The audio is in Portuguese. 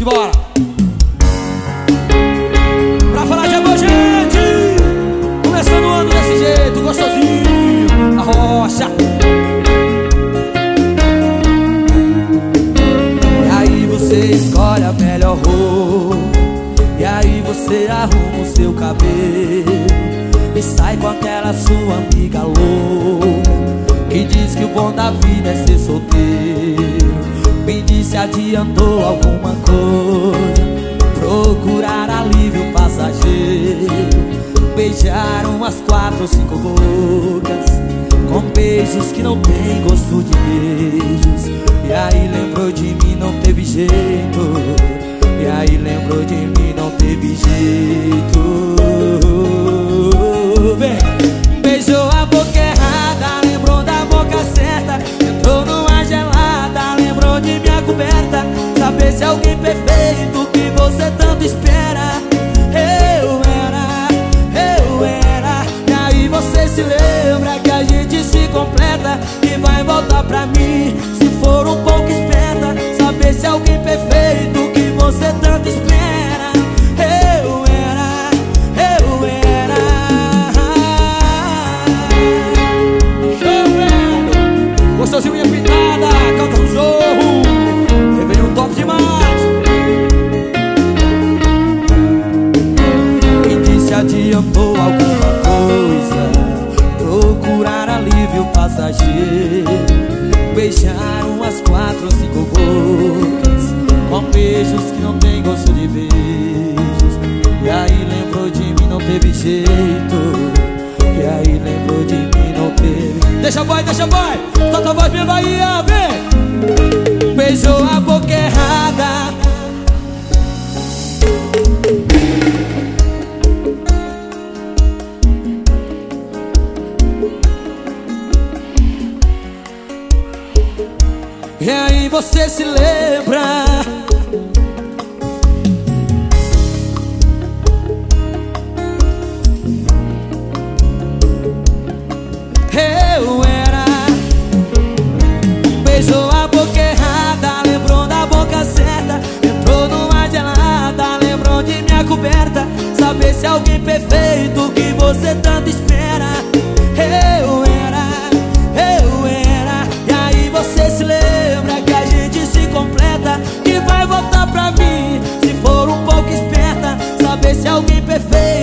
Simbora! Pra falar de amor, gente! Começando o ano desse jeito, gostosinho, a rocha. E aí você escolhe a melhor roupa. E aí você arruma o seu cabelo. E sai com aquela sua amiga louca. Que diz que o bom da vida é ser solteiro. Disse adiantou alguma coisa. Procurar alívio passageiro. Beijar umas quatro ou cinco bocas Com beijos que não tem gosto de beijos. E aí lembrou de mim, não teve jeito Se alguém perfeito que você tanto espera Eu era, eu era. E aí você se lembra adiantou alguma coisa. Procurar alívio passageiro. Beijar umas quatro ou cinco bocas Com beijos que não tem gosto de beijos. E aí lembrou de mim, não teve jeito. E aí lembrou de mim, não teve. Deixa boy, deixa boy, solta a voz minha Bahia, vem. Beijou a boca errada E aí você se lembra. Eu era Beijou a boca errada Lembrou da boca certa Entrou numa gelada Lembrou de minha coberta. Saber se alguém perfeito Que você tanto espera alguém perfeito.